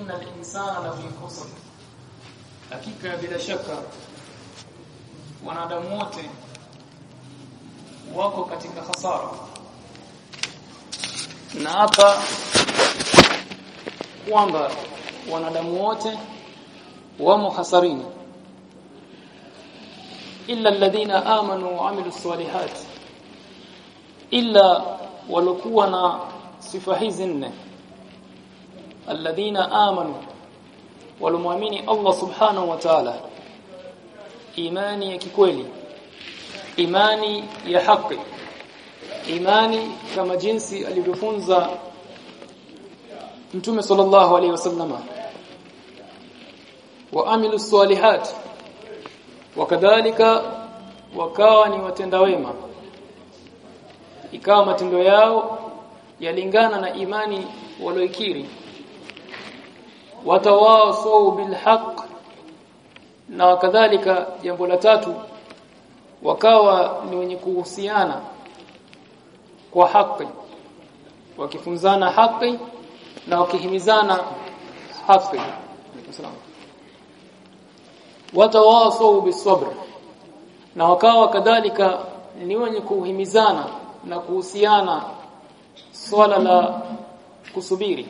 innal insana lafi khusr hakika bila shaka wanadamu wote wako katika hasara na hapa kwamba wanadamu wote wamo hasarini illa alladhina amanu wa amilus salihat illa walokuwa na sifa hizi nne alladhina amanu walumuamini Allah subhanahu wa ta'ala. Imani ya kikweli imani ya haki imani kama jinsi alivyofunza Mtume sallallahu alaihi wasallama wa amilu salihat wakadhalika wakawa ni watenda wema. Ikawa matendo yao yalingana na imani walioikiri watawasau bilhaq na kadhalika jambo la tatu wakawa ni wenye kuhusiana kwa haki wakifunzana haki na wakihimizana haki watawasau bisabr na wakawa kadhalika ni wenye kuhimizana na kuhusiana swala la kusubiri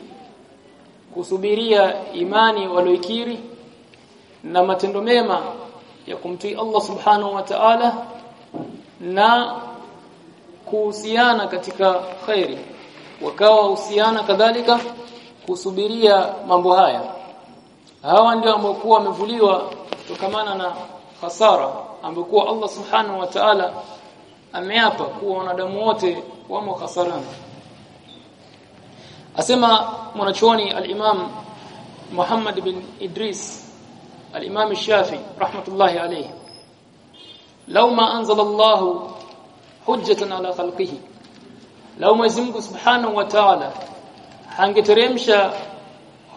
kusubiria imani walioikiri na matendo mema ya kumtii Allah subhanahu wa ta'ala na kuhusiana katika khairi. Wakawa husiana kadhalika kusubiria mambo haya. Hawa ndio ambao wamevuliwa kutokamana na hasara ambayo Allah subhanahu wa ta'ala ameapa kuwa wanadamu wote wamo hasarani asema mwanachuoni al-Imam Muhammad bin Idris al-Imam Shafi rahmatullahi alayhi. Law ma anzala Allah hujjatan ala khalqihi. Law Mwenyezi Mungu Subhanahu wa Ta'ala hangeteremsha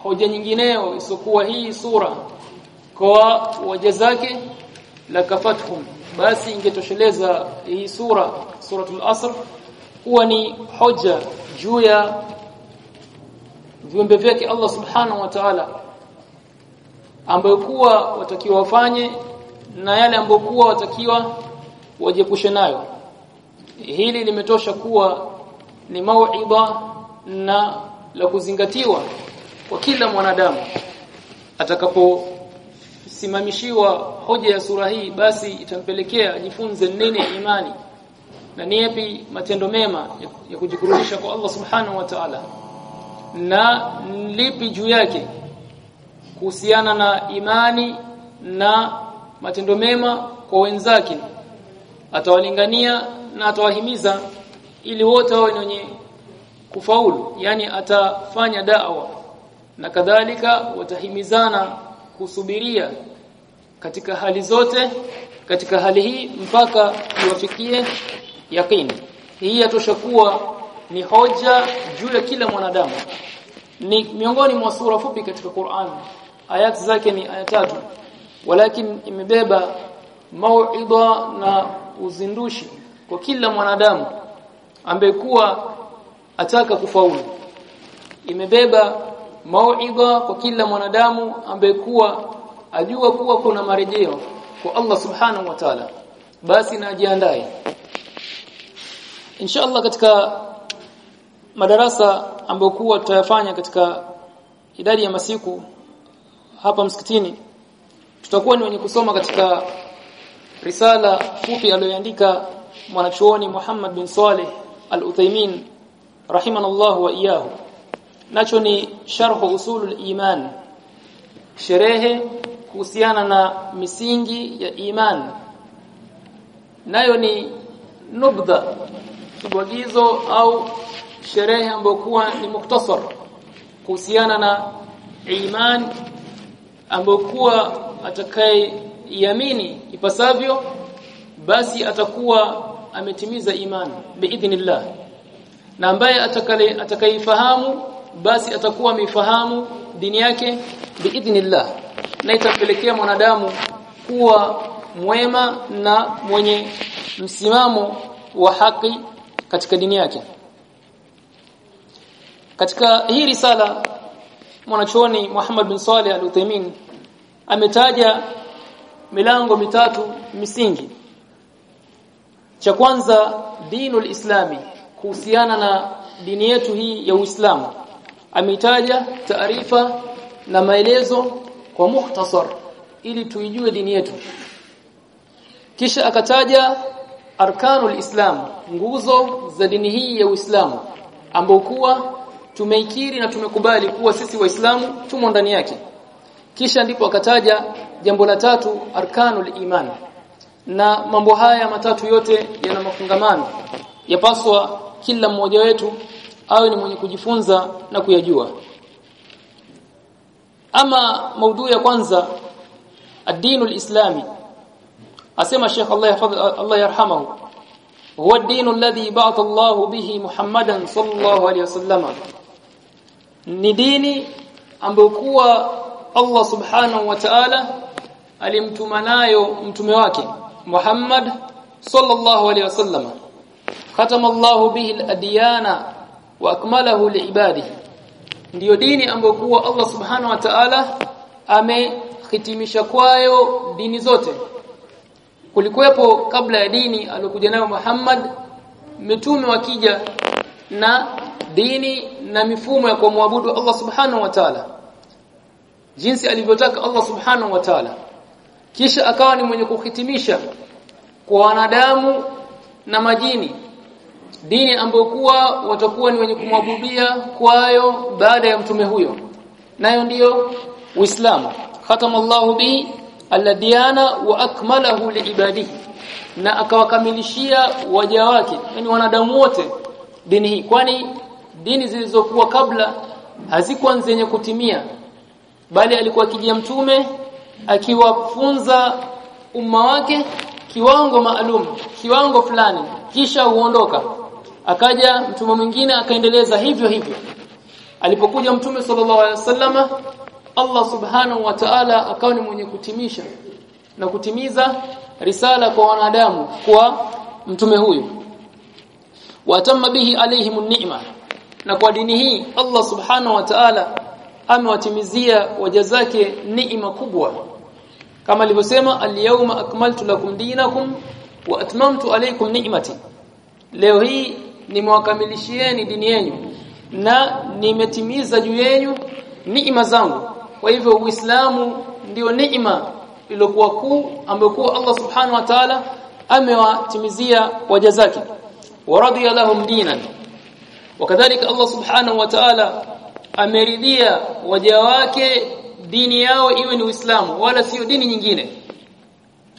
hoja nyingineyo isokuwa hii sura kwa waja zake la kafathum basi ingetosheleza hii sura suratul asr kuwa ni hoja juu viumbe vyake Allah subhanahu wa ta'ala ambayo kuwa watakiwa wafanye na yale ambayo kuwa watakiwa wajiepushe nayo. Hili limetosha kuwa ni mauiba na la kuzingatiwa kwa kila mwanadamu. Atakaposimamishiwa hoja ya sura hii basi itampelekea ajifunze nini imani na ni yapi matendo mema ya, ya kujikurudisha kwa Allah subhanahu wa ta'ala na lipi juu yake? Kuhusiana na imani na matendo mema kwa wenzake. Atawalingania na atawahimiza ili wote wawe wenye kufaulu yani atafanya da'wa. Na kadhalika watahimizana kusubiria katika hali zote katika hali hii mpaka iwafikie yakini hii yatosha kuwa ni hoja juu ya kila mwanadamu. Ni miongoni mwa sura fupi katika Qur'an. Ayat zake ni aya tatu. Walakin imebeba mauidha na uzindushi kwa kila mwanadamu ambaye kuwa ataka kufaulu. Imebeba mauidha kwa kila mwanadamu ambaye kuwa ajua kuwa kuna marejeo kwa Allah subhanahu wa ta'ala. Basi na insha inshallah katika madarasa ambayo kuwa tutayafanya katika idadi ya masiku hapa msikitini tutakuwa ni wenye kusoma katika risala fupi aliyoandika mwanachuoni Muhammad bin Saleh Al-Uthaymeen rahimanallahu wa iyahu nacho ni sharh usulul iman sherehe kuhusiana na misingi ya iman. Nayo ni nubdha kibwagizo au sherehe ambayo kuwa ni muktasar kuhusiana na iman ambayo kuwa atakayeiamini ipasavyo basi atakuwa ametimiza imani biidhnillah. Na ambaye atakayeifahamu basi atakuwa amefahamu dini yake biidhnillah. Na itampelekea mwanadamu kuwa mwema na mwenye msimamo wa haki katika dini yake katika hii risala mwanachuoni Muhammad bin Saleh al-Uthaymeen ametaja milango mitatu misingi. Cha kwanza dinul islami kuhusiana na dini yetu hii ya Uislamu. Ameitaja taarifa na maelezo kwa muhtasar ili tuijue dini yetu. Kisha akataja arkanul islam nguzo za dini hii ya Uislamu ambao kuwa tumeikiri na tumekubali kuwa sisi waislamu tumo ndani yake. Kisha ndipo akataja jambo la tatu arkanul iman. Na mambo haya matatu yote yana mafungamano. Yapaswa kila mmoja wetu awe ni mwenye kujifunza na kuyajua. Ama maudhui ya kwanza ad-dinul islami. Asema Sheikh Allah yahfadh Allah yarhamahu huwa ad-din alladhi ba'atha Allah bihi Muhammadan sallallahu alayhi wasallam ni dini ambayo kuwa Allah subhanahu wa ta'ala alimtuma nayo mtume wake Muhammad sallallahu alayhi wasallam khatama Allah bihi al-adyana wa akmalahu liibadihi. Ndiyo dini ambayo kuwa Allah subhanahu wa ta'ala amehitimisha kwayo dini zote. Kulikuwepo kabla ya dini aliyokuja nayo Muhammad mitume wakija na dini na mifumo ya kumwabudu Allah subhanahu wa ta'ala. Jinsi alivyotaka Allah subhanahu wa ta'ala. Kisha akawa ni mwenye kuhitimisha kwa wanadamu na majini. Dini ambayo kuwa watakuwa ni wenye kumwabudia kwayo baada ya mtume huyo. Nayo ndiyo Uislamu. Khatamallahu bi alladiyana wa akmalahu liibadihi na akawakamilishia waja wake yani wanadamu wote dini hii. Kwani dini zilizokuwa kabla hazikuwa zenye kutimia bali alikuwa akijia mtume akiwafunza umma wake kiwango maalum kiwango fulani kisha uondoka akaja mtume mwingine akaendeleza hivyo hivyo. Alipokuja mtume sallallahu alaihi wasallama Allah subhanahu wa ta'ala akawa ni mwenye kutimisha na kutimiza risala kwa wanadamu kwa mtume huyu watamma bihi alaihim ni'ma na kwa dini hii Allah subhanahu wa ta'ala amewatimizia waja zake neema kubwa. Kama alivyosema al-yawma akmaltu lakum dinakum wa atmamtu alaykum ni'mati. Leo hii nimewakamilishieni dini yenu na nimetimiza juu yenu neema zangu. Kwa hivyo uislamu ndio neema iliyokuwa kuu ambayo Allah subhanahu wa ta'ala amewatimizia waja zake wa radiya lahum dinan. Wakadhalika Allah subhanahu wa ta'ala ameridhia waja wake dini yao iwe ni Uislamu wala sio dini nyingine.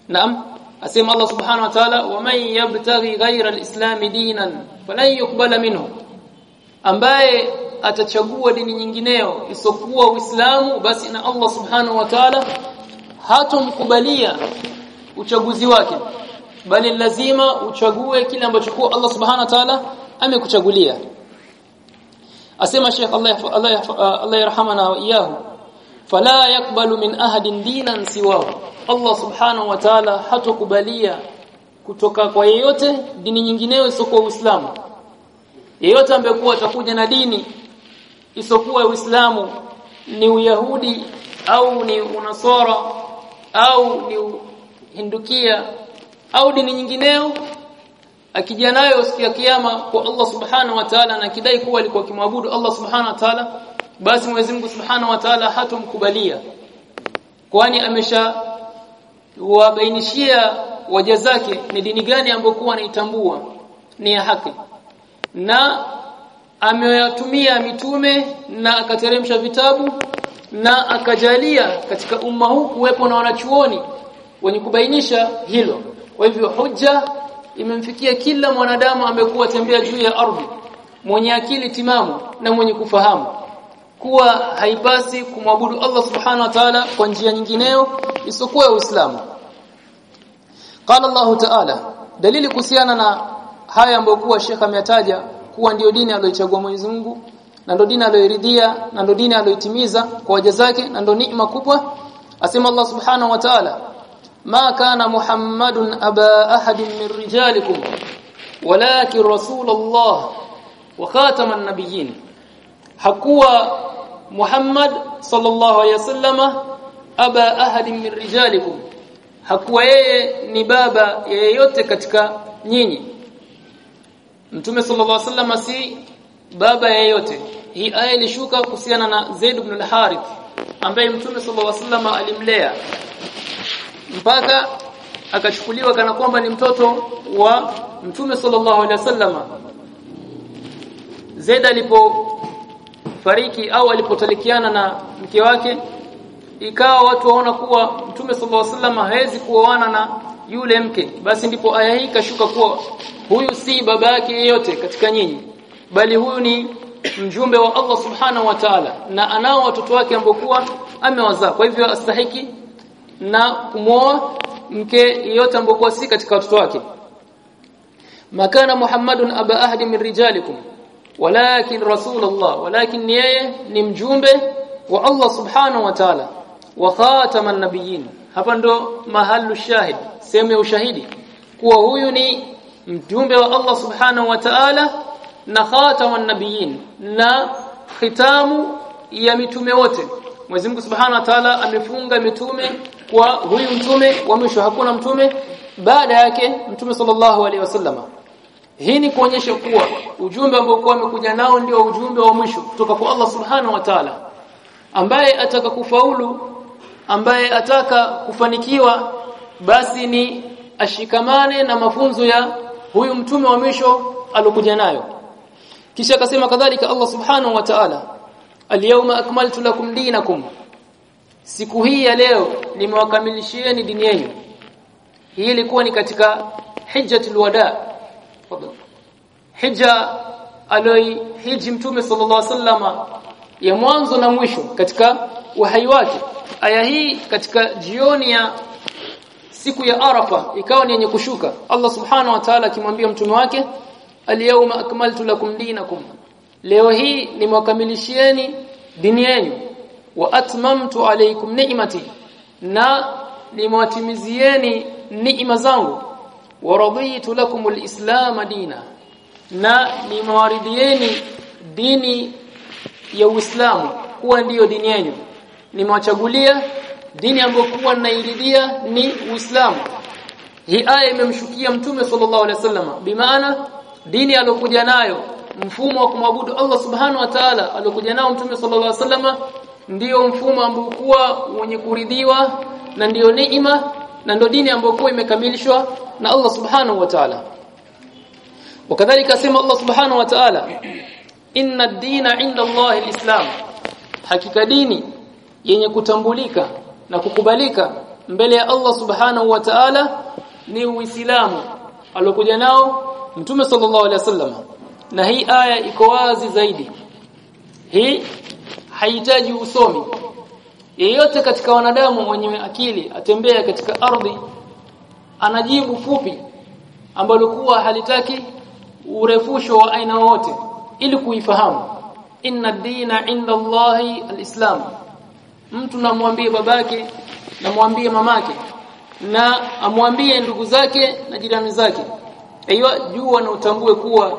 Naam asema Allah subhanahu wa ta'ala wa man yabtaghi ghayra al-islam dinan falan yuqbala minhu. Ambaye atachagua dini nyingineyo isokuwa Uislamu basi na Allah subhanahu wa ta'ala hatomkubalia uchaguzi wake bali lazima uchague kile ambacho kwa Allah subhanahu wa ta'ala amekuchagulia. Asema Sheikh Allah Allah Allah yarhamana wa iyahu fala yakbalu min ahadin dinan siwahu. Allah subhanahu wa ta'ala hatokubalia kutoka kwa yeyote dini nyingineyo isiyokuwa Uislamu. Yeyote ambaye kuwa atakuja na dini isiyokuwa Uislamu ni Uyahudi au ni Unasara au ni Hindukia au dini nyingineo akija nayo siku ya kiyama kwa Allah subhanahu wa ta'ala na kidai kuwa alikuwa kimwabudu Allah subhanahu wa ta'ala basi Mwenyezi Mungu subhanahu wa ta'ala hatomkubalia. Kwani amesha wabainishia waja zake ni dini gani ambayo kuwa anaitambua? Ni ya haki. Na ameyatumia mitume na akateremsha vitabu na akajalia katika umma huu kuwepo na wanachuoni wenye kubainisha hilo kwa hivyo hujja imemfikia kila mwanadamu amekuwa tembea juu ya ardhi mwenye akili timamu na mwenye kufahamu. Kuwa haibasi kumwabudu Allah subhanahu wa ta'ala kwa njia nyingineyo isiyokuwa Uislamu. Qala Allah ta'ala dalili kuhusiana na haya ambayo kuwa Sheikh ameyataja kuwa ndio dini aliyochagua Mwenyezi Mungu na ndio dini aliyoridhia na ndio dini aliyoitimiza kwa waja zake na ndio neema kubwa asema Allah subhanahu wa ta'ala ما كان محمد أبا أحد من رجالكم ولكن رسول الله وخاتم النبيين hakuwa Muhammad sallallahu alayhi wasallama aba ahadin min rijalikum hakuwa yeye ni baba yeyote katika nyinyi Mtume sallallahu alayhi wasallama si baba yeyote hii aya ilishuka kuhusiana na Zaid ibn al-Harith ambaye Mtume sallallahu alayhi wasallama alimlea mpaka akachukuliwa kana kwamba ni mtoto wa Mtume sallallahu alaihi wasallama Zaid alipofariki au alipotalikiana na mke wake ikawa watu waona kuwa Mtume sallallahu alaihi wasallam hawezi kuoana na yule mke. Basi ndipo aya hii kashuka kuwa huyu si baba yake yeyote katika nyinyi bali huyu ni mjumbe wa Allah subhanahu wa ta'ala na anao watoto wake ambokuwa amewazaa. Kwa hivyo astahiki na kumwoa mke yeyote ambokuwa si katika watoto wake. Makana muhammadun aba ahadi min rijalikum walakin rasulullah walakin yeye ni mjumbe wa Allah subhanahu wa ta'ala wa khataman nabiyyin hapa ndo mahalu shahid sehemu ya ushahidi kuwa huyu ni mjumbe wa Allah subhanahu wa ta'ala na khataman nabiyyin na khitamu ya mitume wote. Mwenyezi Mungu Subhanahu wa Ta'ala amefunga mitume kwa huyu mtume wa mwisho hakuna mtume baada yake mtume sallallahu alaihi wasallama hii ni kuonyesha kuwa ujumbe ambao kwa amekuja nao ndio ujumbe wa mwisho kutoka kwa Allah Subhanahu wa Ta'ala ambaye ataka kufaulu ambaye ataka kufanikiwa basi ni ashikamane na mafunzo ya huyu mtume wa mwisho alokuja nayo. Kisha akasema kadhalika Allah Subhanahu wa Ta'ala Al-yawma akmaltu lakum dinakum Siku hii ya leo nimewakamilishieni dini yenu. Hii ilikuwa ni katika Hijjatul Wada. Hija aloi hiji Mtume sallallahu alaihi wasallama ya mwanzo na mwisho katika uhai wake. Aya hii katika jioni ya siku ya Arafa ikawa ni yenye kushuka. Allah Subhanahu wa Ta'ala akimwambia mtume wake, "Al-yawma akmaltu lakum dinakum." Leo hii nimewakamilishieni dini yenu wa atmamtu alaykum ni'mati na nimewatimizieni neema zangu. Wa raditu lakum alislam dina na nimewaridhieni dini ya Uislamu kuwa ndiyo dini yenu. Nimewachagulia dini ambayo kuwa ninairidhia ni Uislamu. Hii aya imemshukia mtume sallallahu alaihi wasallam. Bimaana dini aliyokuja nayo mfumo wa kumwabudu Allah subhanahu wa ta'ala aliyokuja nao mtume sallallahu alaihi wasallam ndiyo mfumo ambao wenye kuridhiwa na ndio neema na ndio dini ambayo imekamilishwa na Allah subhanahu wa ta'ala. Wakadhalika asema Allah subhanahu wa ta'ala inna ad-dina 'inda Allah al-islam. Hakika dini yenye kutambulika na kukubalika mbele ya Allah subhanahu wa ta'ala ni uislamu alokuja nao mtume sallallahu alaihi wasallam na hii aya iko wazi zaidi. Hii haihitaji usomi. Yeyote katika wanadamu mwenye akili atembea katika ardhi anajibu fupi ambalo kuwa halitaki urefusho wa aina wote ili kuifahamu. Inna dina inda Allahi alislam. Mtu namwambie babake namwambie mamake na amwambie ndugu zake na jirani zake. Aiyo jua na utambue kuwa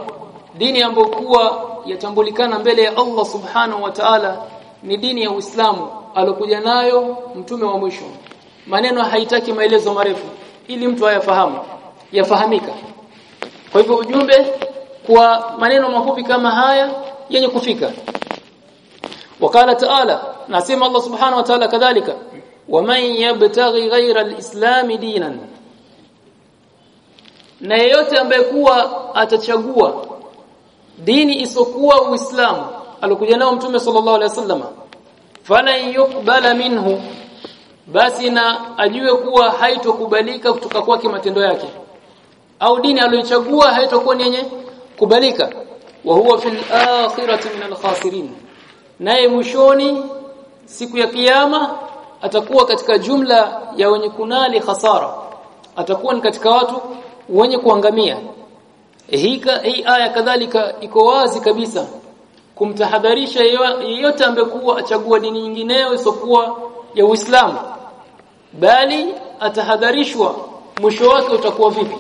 dini ambayo kuwa yatambulikana mbele ya Allah subhanahu wa ta'ala ni dini ya Uislamu alokuja nayo mtume wa mwisho. Maneno haitaki maelezo marefu ili mtu ayafahamu yafahamika. Kwa hivyo ujumbe kwa maneno mafupi kama haya yenye kufika. Wakala taala nasema Allah subhanahu wa ta'ala kadhalika waman yabtaghi ghayra alislam dinan. Na yeyote ambaye kuwa atachagua dini isokuwa uislamu alikuja nao mtume sallallahu alaihi wasallam falan yuqbala minhu basi na ajue kuwa haitokubalika kutoka kwake matendo yake. Au dini aliyochagua haitokuwa ni yenye kubalika. Wa huwa fil akhirati min al-khasirin naye mwishoni siku ya kiyama atakuwa katika jumla ya wenye kunali khasara. Atakuwa ni katika watu wenye kuangamia hii hii aya kadhalika iko wazi kabisa kumtahadharisha yeyote ambaye kuwa achagua dini nyingineyo isokuwa ya Uislamu bali atahadharishwa mwisho wake utakuwa vipi?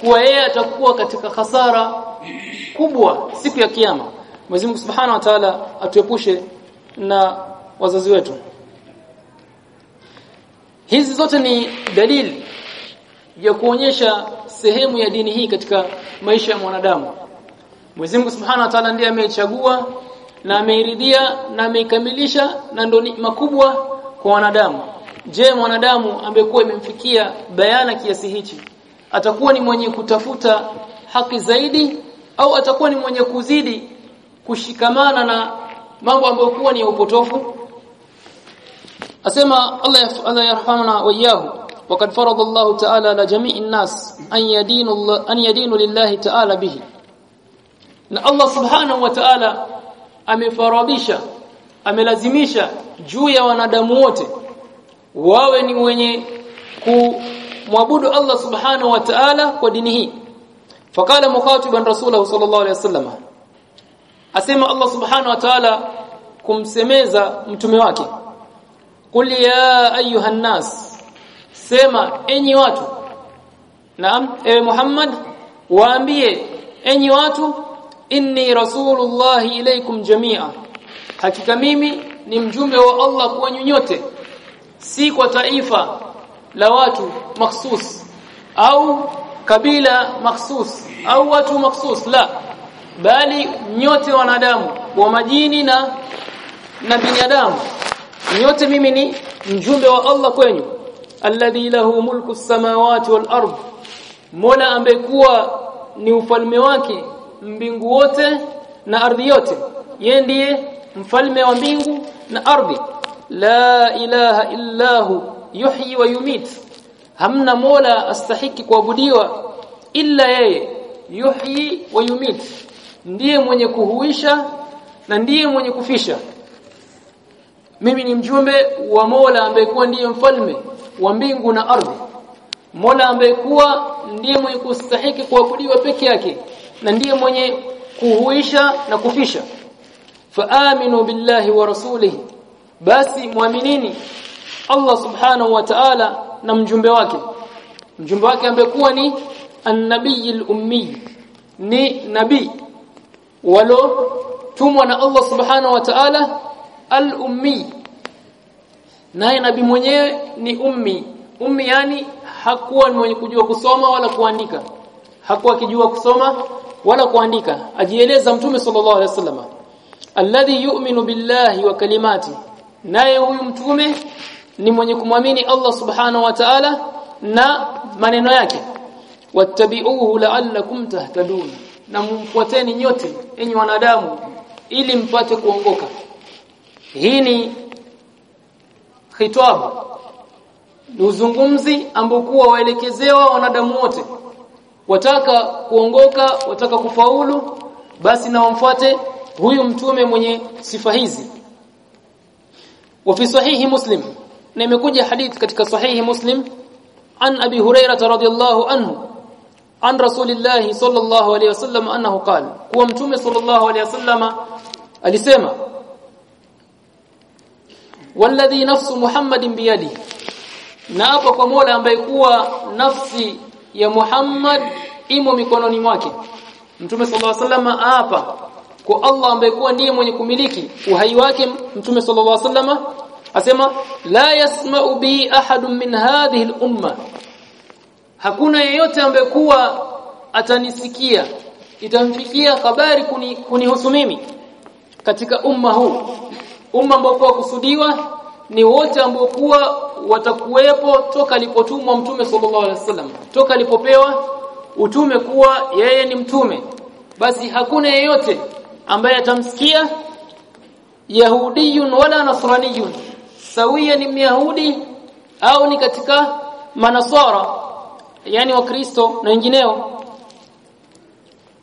Kuwa yeye atakuwa katika hasara kubwa siku ya kiyama. Mwenyezi Mungu Subhanahu wa Ta'ala atuepushe na wazazi wetu. Hizi zote ni dalili ya kuonyesha sehemu ya dini hii katika maisha ya mwanadamu. Mwenyezi Mungu Subhanahu wa Ta'ala ndiye ameichagua na ameiridhia na ameikamilisha na ndo makubwa kwa wanadamu. Je mwanadamu ambekuwa imemfikia bayana kiasi hichi? Atakuwa ni mwenye kutafuta haki zaidi au atakuwa ni mwenye kuzidi kushikamana na mambo ambayo kuwa ni ya upotofu? Asema Allah Allah yarhamna wa وقد فرض الله تعالى على جميع الناس أن يدينوا الله أن يدينوا لله تعالى به na Allah subhanahu wa ta'ala amefaradhisha amelazimisha juu ya wanadamu wote wawe ni wenye kumwabudu Allah subhanahu wa ta'ala kwa dini hii fakala mukhatiban rasulahu sallallahu alayhi wasallam asema Allah subhanahu wa ta'ala kumsemeza mtume wake qul ya ayuhan nas sema enyi watu. Naam ewe Muhammad waambie enyi watu inni rasulullah ilaikum jamia. Hakika mimi ni mjumbe wa Allah kwa nyote si kwa taifa la watu makhsus au kabila makhsus au watu makhsus la. Bali nyote wanadamu wa majini na na binadamu. Nyote mimi ni mjumbe wa Allah kwenyu alladhi lahu mulku samawati wal ard. Mola ambekuwa ni ufalme wake mbingu wote na ardhi yote. Yeye ndiye mfalme wa mbingu na ardhi. La ilaha illahu yuhyi wa yumit. Hamna mola astahiki kuabudiwa illa yeye. Yuhyi wa yumit. Ndiye mwenye kuhuisha na ndiye mwenye kufisha. Mimi ni mjumbe wa Mola ambaye kuwa ndiye mfalme wa mbingu na ardhi. Mola ambaye kuwa ndiye mwenye kustahiki kuabudiwa peke yake na ndiye mwenye kuhuisha na kufisha. Faaminu billahi wa rasulihi. Basi muaminini Allah subhanahu wa ta'ala na mjumbe wake. Mjumbe wake ambaye kuwa ni an-nabiyul ummi. Ni nabii walo tumwa na Allah subhanahu wa ta'ala al-ummi naye nabii mwenyewe ni ummi. Ummi yani hakuwa ni mwenye kujua kusoma wala kuandika. Hakuwa akijua kusoma wala kuandika. Ajieleza mtume sallallahu alaihi wasallam alladhi yu'minu billahi wa kalimati. Naye huyu mtume ni mwenye kumwamini Allah subhanahu wa ta'ala na maneno yake. Wattabi'uhu la'allakum tahtadun. Na mfuateni nyote enyi wanadamu ili mpate kuongoka. Hii ni khitabu ni uzungumzi ambao kuwa waelekezewa wanadamu wote wataka kuongoka wataka kufaulu basi na wamfuate huyu mtume mwenye sifa hizi وفي صحيح مسلم na imekuja hadith katika sahihi muslim an abi hurairah radhiyallahu anhu an rasulillah sallallahu alayhi wasallam annahu qala kuwa mtume sallallahu alayhi wasallama alisema walladhi nafsu muhammadin biyadi. Na hapa kwa Mola ambaye kuwa nafsi ya Muhammad imo mikononi mwake. Mtume sallallahu alaihi wasallam hapa kwa Allah ambaye kuwa ndiye mwenye kumiliki uhai wake Mtume sallallahu alaihi wasallam asema la yasma'u bi ahadun min hadhihi al-umma. Hakuna yeyote ambaye kuwa atanisikia itamfikia habari kuni, kunihusu mimi katika umma huu umma ambao kusudiwa ni wote ambao kuwa watakuwepo toka alipotumwa mtume sallallahu alaihi wasallam. Toka alipopewa utume kuwa yeye ni mtume. Basi hakuna yeyote ambaye atamsikia yahudiyun wala nasraniyun. Sawia ni myahudi au ni katika manasara yani wakristo na wengineo.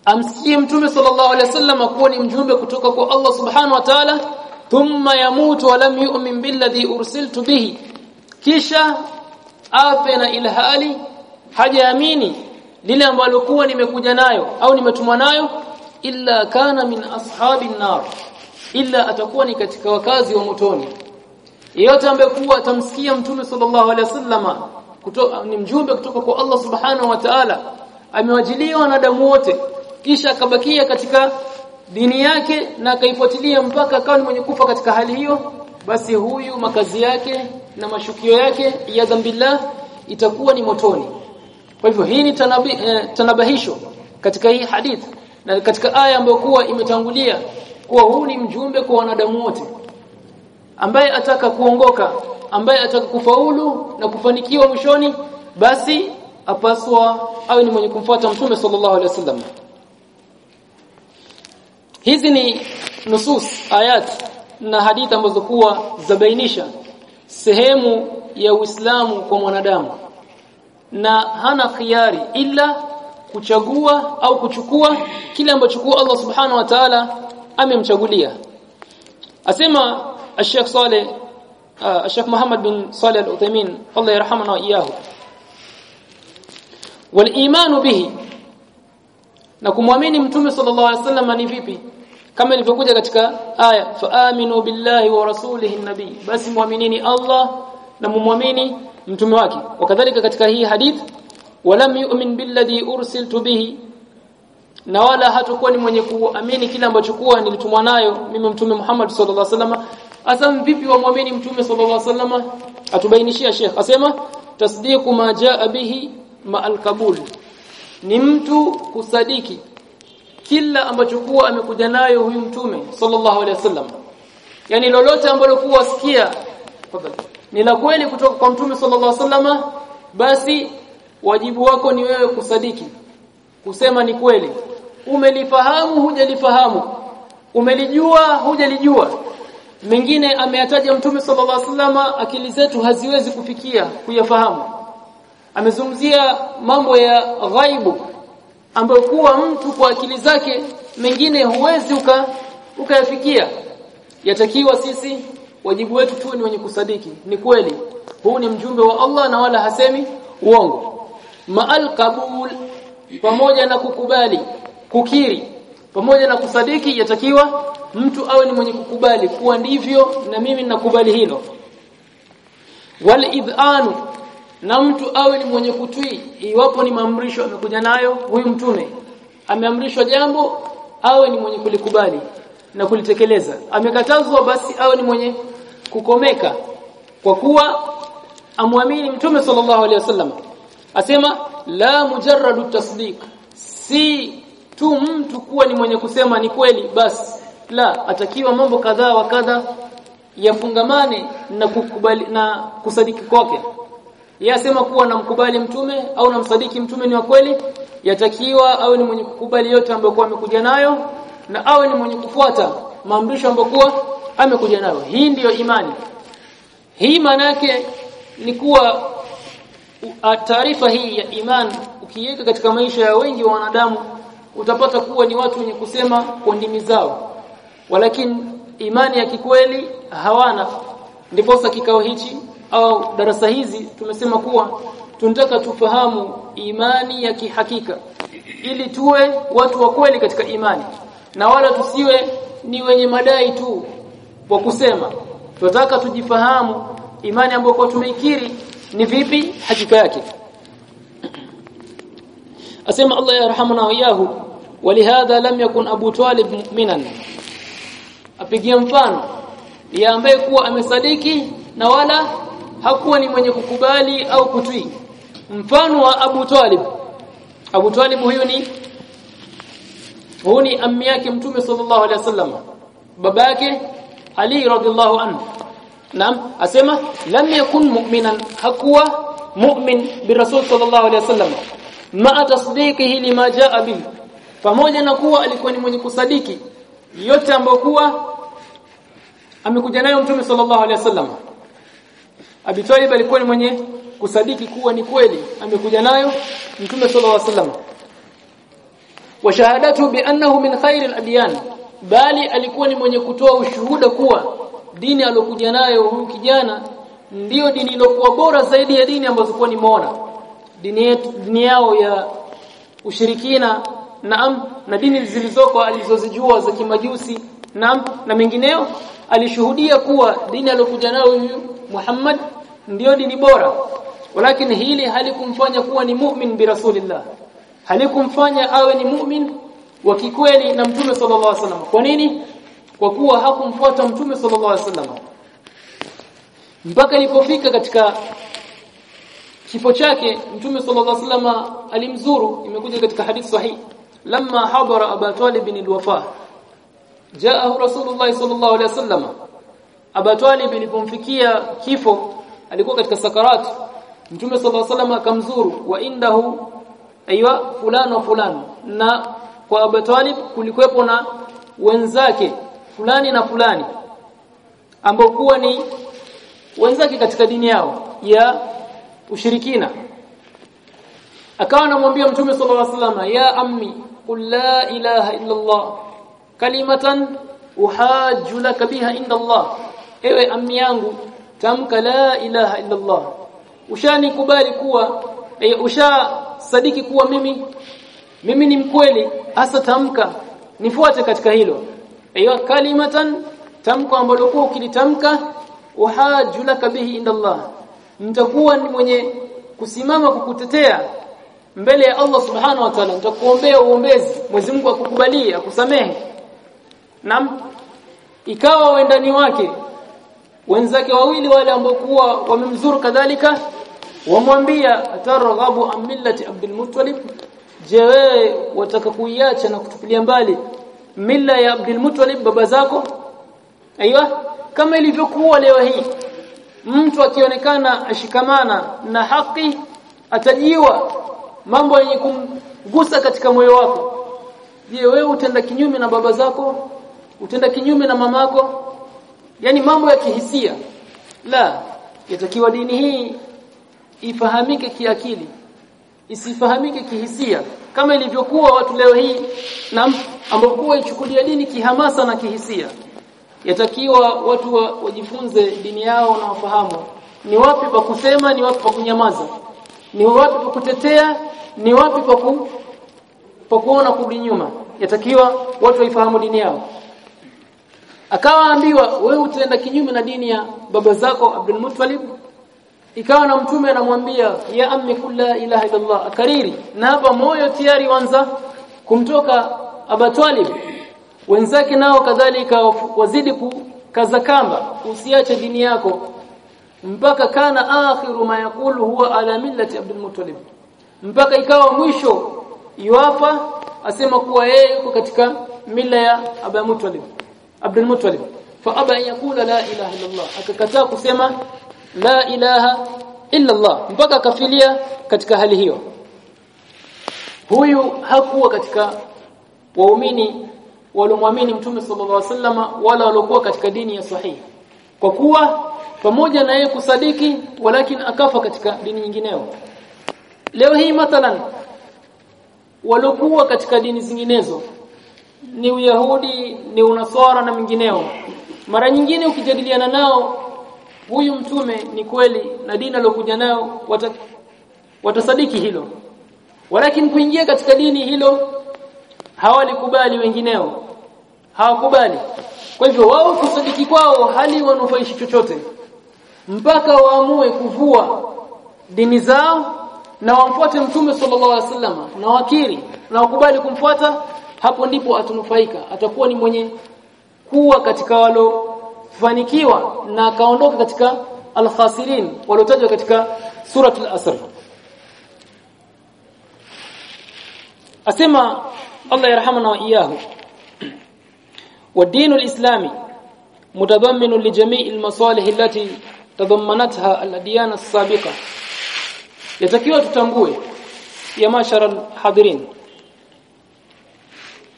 Amsikie mtume sallallahu alaihi wasallam kuwa ni mjumbe kutoka kwa Allah subhanahu wa ta'ala thumma yamutu wa lam yu'min billadhi ursiltu bihi. Kisha afe na ilhali hajaamini lile ambalo kuwa nimekuja nayo au nimetumwa nayo illa kana min ashabin nar illa atakuwa ni katika wakazi wa motoni. Yeyote ambaye kuwa atamsikia mtume sallallahu alaihi wasallama ni mjumbe kutoka kwa Allah subhanahu wa ta'ala amewajiliwa wanadamu wote kisha akabakia katika dini yake na akaifuatilia mpaka akawa ni mwenye kufa katika hali hiyo basi huyu makazi yake na mashukio yake ya dhambillah itakuwa ni motoni. Kwa hivyo hii ni tanabi, eh, tanabahisho katika hii hadith na katika aya ambayo kuwa imetangulia kuwa huu ni mjumbe kwa wanadamu wote ambaye ataka kuongoka ambaye ataka kufaulu na kufanikiwa mwishoni basi apaswa awe ni mwenye kumfuata mtume sallallahu alaihi wasallam hizi ni nusus ayat na hadithi ambazo kuwa zabainisha sehemu ya Uislamu kwa mwanadamu. Na hana khiari ila kuchagua au kuchukua kile ambacho kuwa Allah subhanahu wa ta'ala amemchagulia. Asema Sheikh Saleh Sheikh Muhammad bin Saleh Al-Uthaymeen Allah yarhamuhu wa iyahu wal bihi na kumwamini mtume sallallahu alaihi wasallam ni vipi? Kama ilivyokuja katika aya faaminu billahi wa rasulihi nabii basi muaminini Allah na mumwamini mtume wake. Wakadhalika katika hii hadith walam yu'min billadhi ursiltu bihi. Na wala hatakuwa ni mwenye kuamini kile ambacho kuwa nilitumwa nayo mimi mtume Muhammad sallallahu alaihi wasallam. Asa vipi wa muamini mtume sallallahu alaihi wasallam? Atubainishia Sheikh asema tasdiqu ma jaa bihi ma al-qabul ni mtu kusadiki. Kila ambacho kuwa amekuja nayo huyu mtume sallallahu alaihi wasallam. Yani lolote ambalo kuwa wasikia ni la kweli kutoka kwa mtume sallallahu alaihi wasallam basi wajibu wako ni wewe kusadiki. Kusema ni kweli. Umelifahamu hujalifahamu. Umelijua hujalijua. Mengine ameyataja mtume sallallahu alaihi wasallam akili zetu haziwezi kufikia kuyafahamu amezungumzia mambo ya ghaibu ambayo kuwa mtu kwa akili zake mengine huwezi uka ukayafikia. Yatakiwa sisi wajibu wetu tu ni wenye kusadiki. Ni kweli huu ni mjumbe wa Allah na wala hasemi uongo. Ma'al qabul pamoja na kukubali kukiri pamoja na kusadiki yatakiwa mtu awe ni mwenye kukubali kuwa ndivyo na mimi nakubali hilo. Wal na mtu awe ni mwenye kutii iwapo ni maamrisho amekuja nayo huyu mtume ameamrishwa jambo awe ni mwenye kulikubali na kulitekeleza. Amekatazwa basi awe ni mwenye kukomeka kwa kuwa amwamini mtume sallallahu alaihi wasallam. Asema la mujarradu tasdiq. Si tu mtu kuwa ni mwenye kusema ni kweli basi la atakiwa mambo kadhaa wa kadha yafungamane na kukubali na kusadiki kwake yasema kuwa namkubali mtume au namsadiki mtume ni wa kweli. Yatakiwa awe ni mwenye kukubali yote ambayo kwa amekuja nayo na awe ni mwenye kufuata maamrisho ambayo kwa amekuja nayo. Hii ndiyo imani. Hii maana yake ni kuwa taarifa hii ya iman ukiweka katika maisha ya wengi wa wanadamu utapata kuwa ni watu wenye kusema kwa ndimi zao. Walakini imani ya kikweli hawana. Ndiposa kikao hichi au darasa hizi tumesema kuwa tunataka tufahamu imani ya kihakika ili tuwe watu wa kweli katika imani na wala tusiwe ni wenye madai tu kwa kusema. Tunataka tujifahamu imani ambayo kwa tumeikiri ni vipi hakika yake. Asema Allah yarhamuna wa yahu walihadha lam yakun Abu Talib mu'minan. Apigia mfano ya ambaye kuwa amesadiki na wala hakuwa ni mwenye kukubali au kutii mfano wa Abu Talib. Abu Talib huyu ni huyu ni ammi yake mtume sallallahu alaihi wasallam. Baba yake Ali radhiallahu anhu. Naam asema lam yakun mu'minan hakuwa mu'min birasul sallallahu alaihi wasallam. Ma tasdiqihi lima jaa bi pamoja na kuwa alikuwa ni mwenye kusadiki yote ambayo kuwa amekuja nayo mtume sallallahu alaihi wasallam Abi Talib alikuwa ni mwenye kusadiki kuwa ni kweli amekuja nayo mtume صلى الله عليه bi annahu min khairil adyan bali alikuwa ni mwenye kutoa ushuhuda kuwa dini aliyokuja nayo huyu kijana ndiyo dini iliyokuwa bora zaidi ya dini ambazo kwa nimeona dini yetu dini yao ya ushirikina naam na dini zilizoko alizozijua za kimajusi naam na mengineo alishuhudia kuwa dini aliyokuja nayo huyu Muhammad ndiyo dini bora. Lakini hili halikumfanya kuwa ni mu'min bi rasulillah. Halikumfanya awe ni mu'min wa kikweli na mtume sallallahu alaihi wasallam. Kwa nini? Kwa kuwa hakumfuata mtume sallallahu alaihi wasallam. Mpaka ilipofika katika kifo chake mtume sallallahu alaihi wasallam alimzuru. Imekuja katika hadith sahihi lamma hadara aba talib bin alwafa. Jaahu rasulullah sallallahu alaihi wasallam. Aba talib ilipomfikia kifo alikuwa katika sakarat. Mtume sallallahu alaihi wasallam akamzuru wa indahu aiywa fulano wa fulano. Na kwa Abu talib kulikuwepo na wenzake fulani na fulani ambao kuwa ni wenzake katika dini yao ya ushirikina. Akawa anamwambia mtume sallallahu alaihi wasallam ya ammi qul la ilaha illa allah kalimatan uhajju laka biha inda allah. Ewe ammi yangu tamka la ilaha illa allah ushanikubali kuwa e, usha sadiki kuwa mimi. Mimi ni mkweli hasa tamka. Nifuate katika hilo. Hiyo kalimatan tamko ambalo kwa ukilitamka uhaju laka bihi inda allah nitakuwa ni mwenye kusimama kukutetea mbele ya Allah subhanahu wa ta'ala. Nitakuombea uombezi Mwenyezi Mungu akukubalie akusamehe. Na ikawa wendani wake wenzake wawili wale ambao kuwa wamemzuru kadhalika wamwambia atarghabu an millati Abdul Muttalib? Je wewe wataka kuiacha na kutupilia mbali mila ya Abdul Muttalib baba zako? Aiywa kama ilivyokuwa leo hii mtu akionekana ashikamana na haki atajiwa mambo yenye kumgusa katika moyo wako. Je wewe utenda kinyume na baba zako? Utenda kinyume na mamako yani mambo ya kihisia. La yatakiwa dini hii ifahamike kiakili isifahamike kihisia. Kama ilivyokuwa watu leo hii na ambao kuwa ichukulia dini kihamasa na kihisia. Yatakiwa watu wa, wajifunze dini yao na wafahamu. Ni wapi pa kusema ni wapi pa kunyamaza? Ni wapi pa kutetea? Ni wapi pa ku pa kuona kurudi nyuma? Yatakiwa watu waifahamu dini yao akawa ambiwa wewe utaenda kinyume na dini ya baba zako Abdul Muttalib? Ikawa na mtume anamwambia ya ammi kulla ilaha illallah akariri. Na hapa moyo tayari wanza kumtoka abatwalib wenzake nao kadhalika wazidi kukaza kamba usiache dini yako mpaka kana akhiru ma yakulu huwa ala millati Abdul Muttalib. Mpaka ikawa mwisho iwapa asema kuwa yeye yuko katika mila ya Abu Muttalib Abdul Muttalib. Fa aba an yakula la ilaha illa Allah akakataa kusema la ilaha illa Allah mpaka akafilia katika hali hiyo. Huyu hakuwa katika waumini waliomwamini Mtume sallallahu alaihi wasallam wala waliokuwa katika dini ya sahihi kwa kuwa pamoja na yeye kusadiki walakin akafa katika dini nyingineo. Leo hii mathalan walokuwa katika dini zinginezo ni uyahudi ni unaswara na mingineo. Mara nyingine ukijadiliana nao huyu mtume ni kweli na dini aliyokuja watasadiki wata, watasadiki hilo. Walakin kuingia katika dini hilo hawalikubali wengineo. Hawakubali. Kwa hivyo wao kusadiki kwao hali wanufaishi chochote. Mpaka waamue kuvua dini zao na wamfuate mtume sallallahu alaihi wasallam na wakiri na wakubali kumfuata hapo ndipo atunufaika atakuwa ni mwenye kuwa katika walo fanikiwa na akaondoka katika al-khasirin waliotajwa katika suratul asr asema Allah yarhamana wa iyahu والدين الإسلامي متضمن لجميع المصالح التي تضمنتها الأديان السابقة yatakiwa tutambue ya mashara hadirin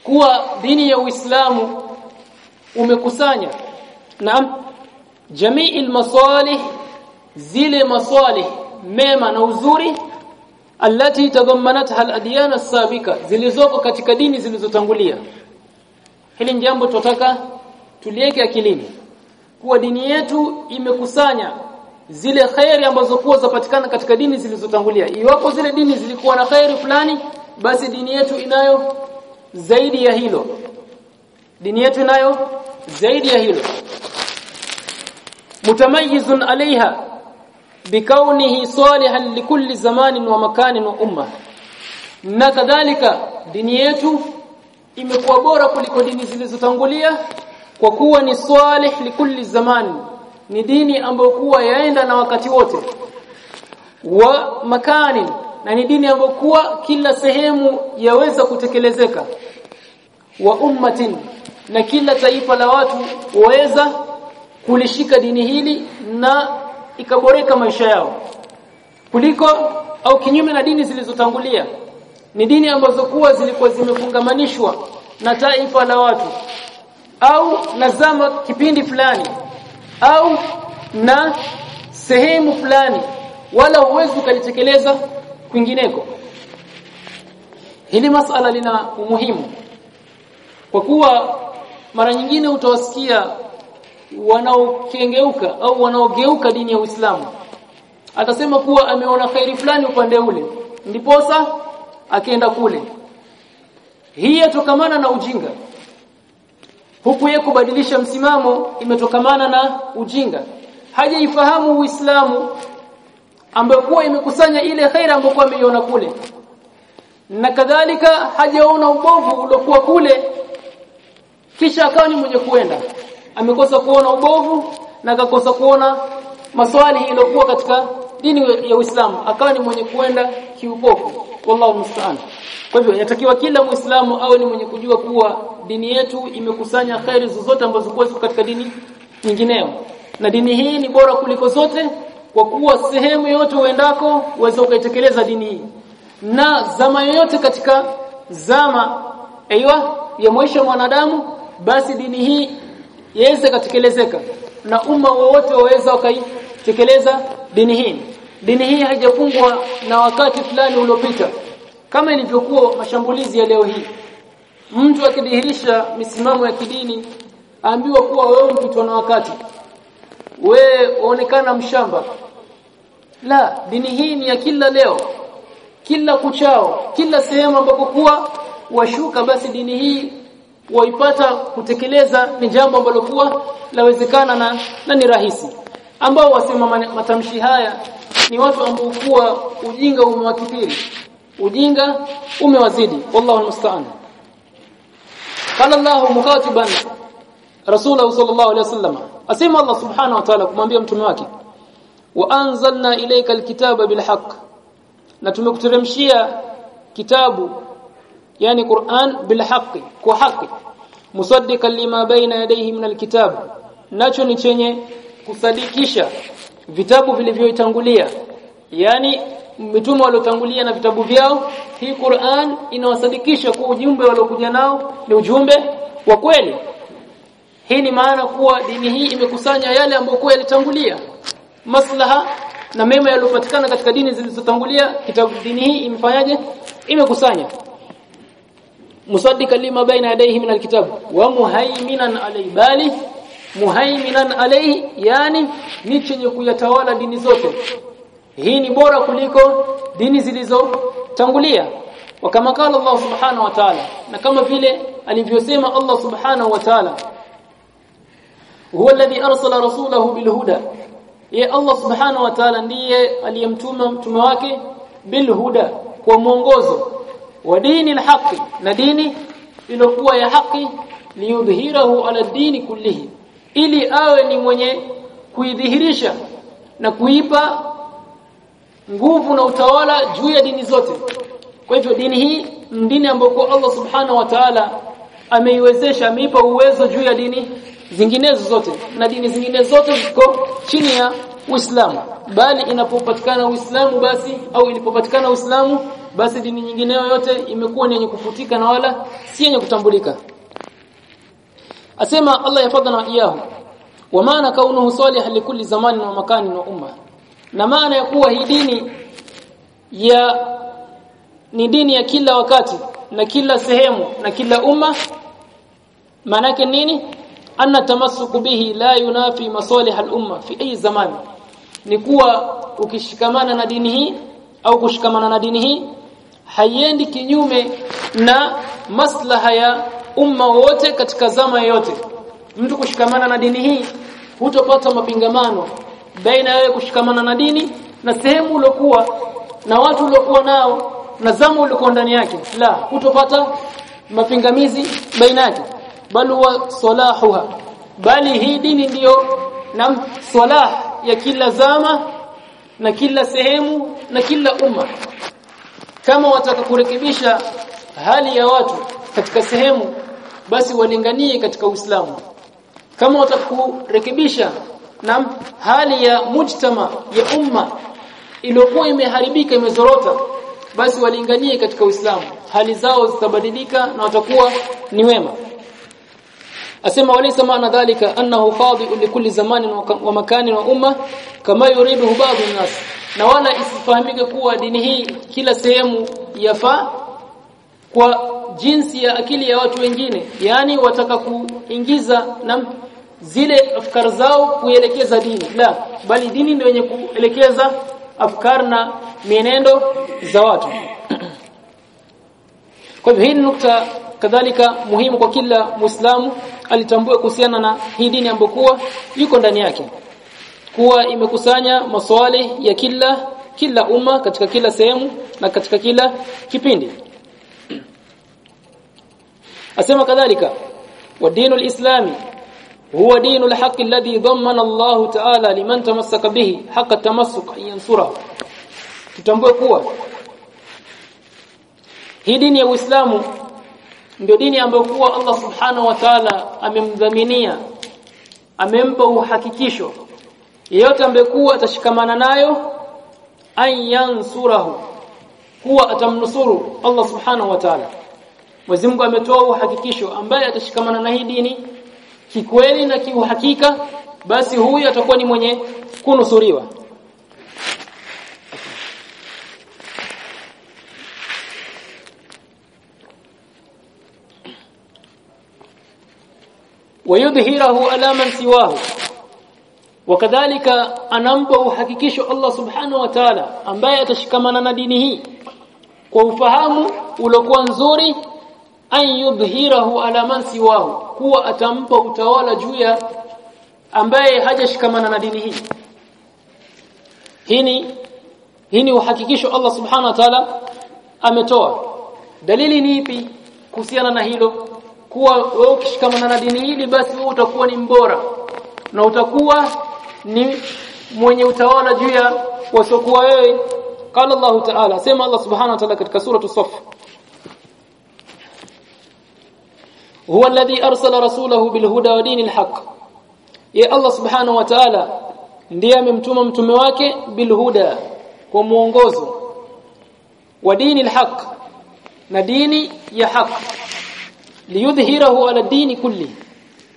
kuwa dini ya Uislamu umekusanya. Na jamii masalih zile masalih mema na uzuri alati tadhammanatha al-adyan zilizoko katika dini zilizotangulia. Hili jambo tunataka tuliweke akilini. Kuwa dini yetu imekusanya zile khairi ambazo kuwa zapatikana katika dini zilizotangulia. Iwapo zile dini zilikuwa na khairi fulani basi dini yetu inayo zaidi ya hilo. Dini yetu inayo zaidi ya hilo. Mutamayizun alaiha bikaunihi salihan likulli zamanin wa makanin wa umma. Na kadhalika dini yetu imekuwa bora kuliko dini zilizotangulia kwa kuwa ni salih likulli zamani ni dini ambayo kuwa yaenda na wakati wote. Wa makani na ni dini ambayokuwa kila sehemu yaweza kutekelezeka. Wa ummatin na kila taifa la watu waweza kulishika dini hili na ikaboreka maisha yao. Kuliko au kinyume na dini zilizotangulia. Ni dini ambazo kuwa zilikuwa zimefungamanishwa na taifa la watu. Au na zama kipindi fulani. Au na sehemu fulani. Wala huwezi ukalitekeleza kwingineko. Hili masala lina umuhimu. Kwa kuwa mara nyingine utawasikia wanaokengeuka au wanaogeuka dini ya Uislamu. Atasema kuwa ameona khairi fulani upande ule ndiposa akienda kule. Hii yatokamana na ujinga. Huku ye kubadilisha msimamo imetokamana na ujinga. Hajaifahamu Uislamu ambayo kuwa imekusanya ile khaira ambayo kwa ameiona kule. Na kadhalika hajaona ubovu uliokuwa kule kisha akawa ni mwenye kuenda. Amekosa kuona ubovu na akakosa kuona maswali iliyokuwa katika dini ya Uislamu. Akawa ni mwenye kuenda kiupofu wallahu musta'an. Kwa hivyo yatakiwa kila muislamu awe ni mwenye kujua kuwa dini yetu imekusanya khairi zozote ambazo kwa katika dini nyingineyo na dini hii ni bora kuliko zote kwa kuwa sehemu yote uendako uweze ukaitekeleza dini hii. Na zama yoyote katika zama aiywa ya maisha mwanadamu basi dini hii iweze katekelezeka na umma wowote waweza wakaitekeleza dini hii. Dini hii haijafungwa na wakati fulani uliopita. Kama ilivyokuwa mashambulizi ya leo hii. Mtu akidhihirisha misimamo ya kidini aambiwa kuwa wewe mpitwa na wakati. Wewe onekana mshamba la dini hii ni ya kila leo kila kuchao kila sehemu ambako kuwa washuka basi dini hii waipata kutekeleza ni jambo ambalo kuwa lawezekana na, na ni rahisi. Ambao wasema matamshi haya ni watu ambao kuwa ujinga umewakithiri ujinga umewazidi. Wallahu almusta'an qala Allah mukatiban rasulahu sallallahu alayhi wasallam asema Allah subhanahu wa ta'ala kumwambia mtume wake wa anzalna ilayka alkitaba bilhaq na tumekuteremshia kitabu yani Qur'an bilhaqi kwa haki musaddiqan lima baina yadayhi min alkitab nacho ni chenye kusadikisha vitabu vilivyoitangulia yani mitume waliotangulia na vitabu vyao hii Qur'an inawasadikisha kwa ujumbe waliokuja nao ni ujumbe wa kweli. Hii ni maana kuwa dini hii imekusanya yale ambayo yalitangulia maslaha na mema yaliyopatikana katika dini zilizotangulia. Kitabu dini hii imefanyaje? Imekusanya. Musaddika lima baina yadayhi min alkitab. Wa muhaiminan alayhi. Bali muhaiminan alayhi yani ni chenye kuyatawala dini zote. Hii ni bora kuliko dini zilizotangulia. Wakama kala Allah subhanahu wa ta'ala na kama vile alivyosema Allah subhanahu wa ta'ala huwa alladhi arsala rasulahu bilhuda ye Allah subhanahu wa ta'ala ndiye aliyemtuma mtume wake bil huda kwa mwongozo wa dini alhaqi na dini ilokuwa ya haki liyudhhirahu ala dini kullihi ili awe ni mwenye kuidhihirisha na kuipa nguvu na utawala juu ya dini zote. Kwa hivyo dini hii ni dini ambayo Allah subhanahu wa ta'ala ameiwezesha ameipa uwezo juu ya dini zinginezo zote. Na dini zingine zote ziko chini ya Uislamu. Bali inapopatikana Uislamu basi au ilipopatikana Uislamu basi dini nyingineyo yote imekuwa ni yenye kufutika na wala si yenye kutambulika. Asema Allah yafadhana iyahu wa maana kaunuhu salih likulli zamanin wa makanin wa umma. Na maana ya kuwa hii dini ya ni dini ya kila wakati na kila sehemu na kila umma maana nini anna tamassuku bihi la yunafi masalih al-umma fi ayi zaman ni kuwa ukishikamana na dini hii au kushikamana na dini hii haiendi kinyume na maslaha ya umma wote katika zama yote mtu kushikamana na dini hii hutopata mapingamano baina yawe kushikamana na dini na sehemu uliokuwa na watu uliokuwa nao na zama uliokuwa ndani yake. La hutopata mapingamizi baina yake bali wa salahuha. Bali hii dini ndiyo na salah ya kila zama na kila sehemu na kila umma. Kama wataka kurekebisha hali ya watu katika sehemu basi walinganie katika Uislamu. Kama wataka kurekebisha na hali ya mujtama ya umma iliyokuwa imeharibika imezorota basi walinganie katika Uislamu. Hali zao zitabadilika na watakuwa ni wema asema walaysa maana dhalika annahu khadi'u likulli zamanin wa makanin wa umma kama yuridu ba'd nas na wala isifahamike kuwa dini hii kila sehemu yafaa kwa jinsi ya akili ya watu wengine. Yani wataka kuingiza na zile afkar zao kuelekeza dini. La bali dini ndio yenye kuelekeza afkar na mienendo za watu kwa hivyo hii nukta kadhalika muhimu kwa kila muislamu alitambue kuhusiana na hii dini ambokuwa yuko ndani yake. Kuwa imekusanya maswali ya kila kila umma katika kila sehemu na katika kila kipindi. Asema kadhalika wa dinu alislami huwa dinu alhaqi alladhi dhammana Allah ta'ala liman tamassaka bihi haqqa tamassuk ayansura tutambue kuwa hii dini ya Uislamu ndio dini ambayo kuwa Allah subhanahu wa ta'ala amemdhaminia amempa uhakikisho. Yeyote ambaye kuwa atashikamana nayo ayansurahu kuwa atamnusuru Allah subhanahu wa ta'ala. Mwenyezi Mungu ametoa uhakikisho ambaye atashikamana na hii dini kikweli na kiuhakika basi huyu atakuwa ni mwenye kunusuriwa ويظهره على من سواه wakadhalika anampa uhakikisho Allah subhanahu wa ta'ala ambaye atashikamana na dini hii kwa ufahamu uliokuwa nzuri an yudhhirahu ala man siwahu kuwa atampa utawala juu ya ambaye hajashikamana na dini hii hini hini uhakikisho Allah subhanahu wa ta'ala ametoa dalili ni ipi kuhusiana na hilo kuwa wewe ukishikamana na dini hili basi wewe utakuwa ni mbora. Na utakuwa ni mwenye utawala juu ya wasiokuwa wewe. Allah ta'ala sema Allah subhanahu wa ta'ala katika sura alladhi arsala rasulahu bilhuda wa dinil haqq ya Allah subhanahu wa ta'ala ndiye amemtuma mtume wake bilhuda kwa muongozo wa dinil haqq na dini ya haq liyudhhirahu ala dini kulli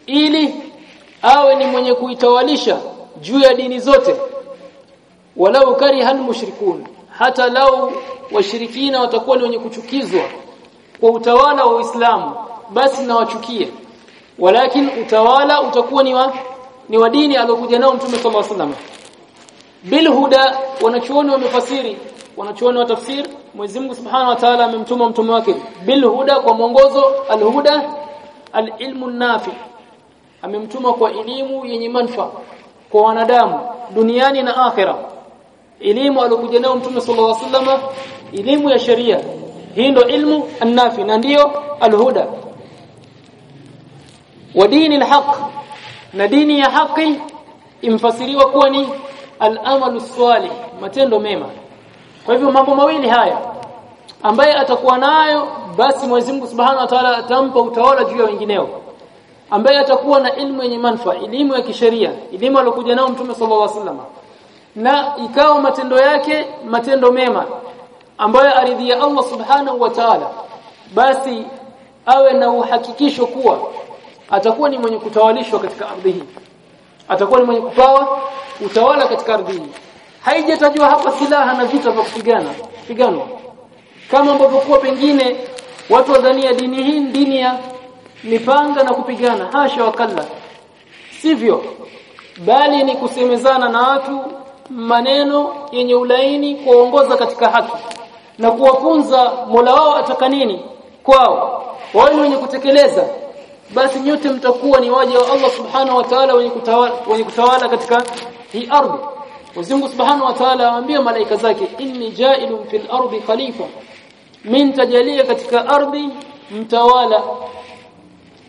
ili awe ni mwenye kuitawalisha juu ya dini zote walau karihal mushrikun hata lau washirikina watakuwa ni wenye kuchukizwa kwa utawala wa Uislamu basi na wachukie walakin utawala utakuwa ni wa ni wa dini aliyokuja nao Mtume صلى الله عليه bil huda wanachuoni wamefasiri wanachuoni wa tafsir Mwenyezi Mungu Subhanahu wa Ta'ala amemtuma mtume wake bil huda kwa mwongozo al huda al ilmu nafi. Amemtuma kwa elimu yenye manfa kwa wanadamu duniani na akhera. Elimu aliyokuja nayo mtume sallallahu alaihi wasallam elimu ya sharia. Hii ndio ilmu an-nafi na ndiyo al-huda wa dini al-haq na dini ya haki imfasiriwa kuwa ni al-amalu salih matendo mema kwa hivyo mambo mawili haya ambaye atakuwa nayo basi Mwenyezi Mungu Subhanahu wa Ta'ala atampa utawala juu ya wengineo. Ambaye atakuwa na ilmu yenye manufaa elimu ya kisheria elimu aliyokuja nao Mtume sallallahu alaihi wasallam. Na ikawa matendo yake matendo mema ambayo aridhia Allah Subhanahu wa Ta'ala basi awe na uhakikisho kuwa atakuwa ni mwenye kutawalishwa katika ardhi hii. Atakuwa ni mwenye kupawa utawala katika ardhi hii haijatajwa hapa silaha na vita vya kupigana pigano kama ambavyo kwa pengine watu wadhania dini hii dini ya mipanga na kupigana hasha wakalla. Sivyo bali ni kusemezana na watu maneno yenye ulaini kuongoza katika haki na kuwafunza Mola wao ataka nini kwao. Wao wenye kutekeleza basi nyote mtakuwa ni waja wa Allah subhanahu wa ta'ala wenye kutawala wenye kutawala katika hii ardhi Mwenyezi Mungu Subhanahu wa Ta'ala awaambia malaika zake inni ja'ilun fil ardi khalifa. Min tajalia katika ardhi mtawala.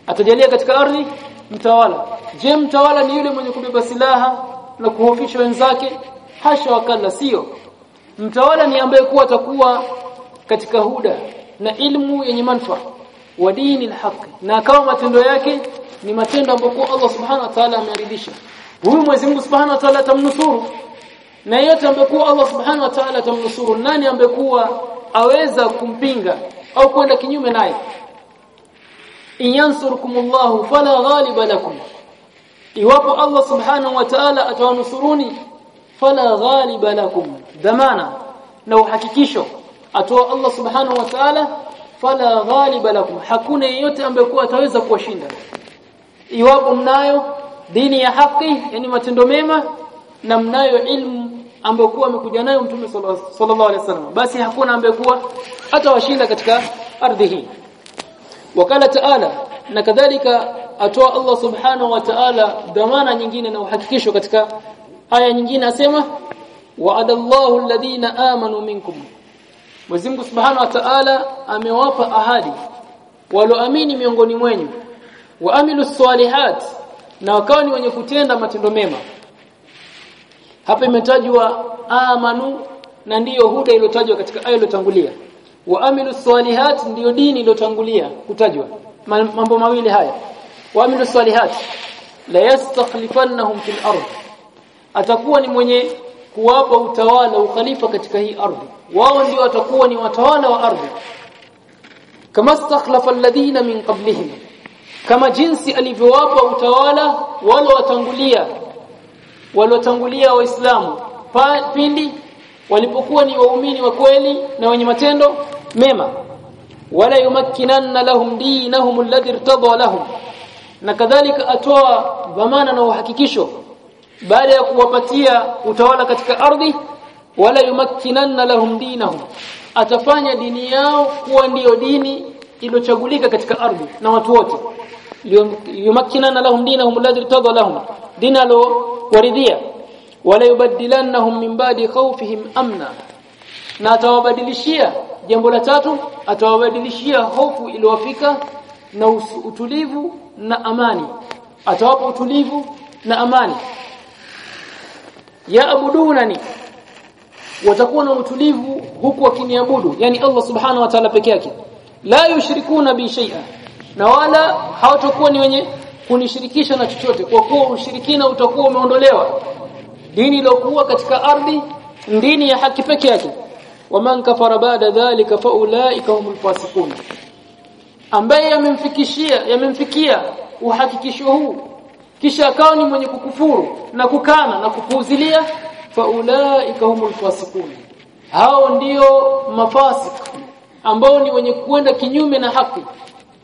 Atajalia katika ardhi mtawala. Je mtawala ni yule mwenye kubeba silaha na kuhofisha wenzake? Hasha wakala sio. Mtawala ni ambaye kuwa atakuwa katika huda na ilmu yenye manufaa wa dini alhaq na kama matendo yake ni matendo ambayo Allah subhanahu wa ta'ala ameridhisha. Huyu Mwenyezi Mungu subhanahu wa ta'ala atamnusuru na yote ambekuwa Allah subhanahu wa ta'ala atamnusuru nani ambekuwa aweza kumpinga au kwenda kinyume naye? Inyansurukumullahu fala ghaliba lakum. Iwapo Allah subhanahu wa ta'ala atawanusuruni fala ghaliba lakum. Dhamana na uhakikisho atoa Allah subhanahu wa ta'ala fala ghaliba lakum. Hakuna yeyote ambekuwa ataweza kuwashinda. Iwapo mnayo dini ya haki yani matendo mema na mnayo ilmu ambayo kuwa amekuja nayo mtume sallallahu alaihi wasallam. Basi hakuna ambaye kuwa atawashinda katika ardhi hii. Wakala taala na kadhalika atoa Allah subhanahu wa ta'ala dhamana nyingine na uhakikisho katika aya nyingine asema wa'adallahu alladhina amanu minkum. Mwenyezi Mungu Subhanahu wa Ta'ala amewapa ahadi walioamini miongoni mwenyu waamilu salihat na wakawa ni wenye kutenda matendo mema hapa imetajwa amanu na ndiyo huda iliyotajwa katika aya iliyotangulia. Wa amilu salihat ndiyo dini iliyotangulia kutajwa. Mambo mawili haya. Wa amilu salihat la yastakhlifannahum fil ardh atakuwa ni mwenye kuwapa utawala ukhalifa katika hii ardhi. Wao ndio watakuwa ni watawala wa ardhi. Kama stakhlafa alladhina min qablihim. Kama jinsi alivyowapa utawala wale watangulia waliotangulia waislamu. Pindi walipokuwa ni waumini wa kweli na wenye matendo mema. Wala yumakkinanna lahum dinahum alladhi irtada lahum. Na kadhalika atoa dhamana na uhakikisho. Baada ya kuwapatia utawala katika ardhi wala yumakkinanna lahum dinahum. Atafanya dini yao kuwa ndiyo dini iliyochagulika katika ardhi na watu wote yumakkinanna lahum dinahum alladhi irtada lahum dinalo waridhia wala yubaddilannahum min ba'di khawfihim amna na atawabadilishia jambo la tatu atawabadilishia hofu iliyofika na utulivu na amani atawapa utulivu na amani yaabudunani watakuwa na utulivu huku wakiniabudu yani Allah subhanahu wa ta'ala peke yake la yushrikuna bi shay'a na wala hawatakuwa ni wenye kunishirikisha na chochote. Kwa kuwa ushirikina utakuwa umeondolewa. Dini iliyokuwa katika ardhi dini ya haki peke yake. Waman kafara baada dhalika fa ulaika humul fasiqun. Ambaye yamemfikishia yamemfikia uhakikisho huu. Kisha akawa ni mwenye kukufuru na kukana na kupuuzilia faulaika humul fasiqun. Hao ndio mafasik ambao ni wenye kuenda kinyume na haki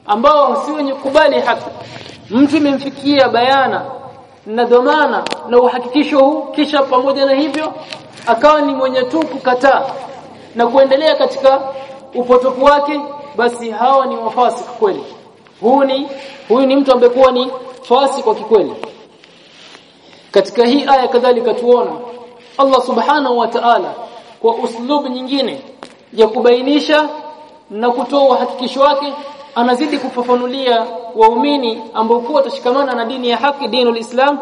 ambao si wenye kubali haki. Mtu imemfikia bayana na dhamana na uhakikisho huu kisha pamoja na hivyo akawa ni mwenye tu kukataa na kuendelea katika upotofu wake basi hawa ni wafasi kweli. Huyu ni huyu ni mtu ambaye kuwa ni fasi kwa kikweli. Katika hii aya kadhalika tuona Allah subhanahu wa ta'ala kwa uslub nyingine ya kubainisha na kutoa uhakikisho wake anazidi kufafanulia waumini ambao kuwa watashikamana na dini ya haki dinul Islam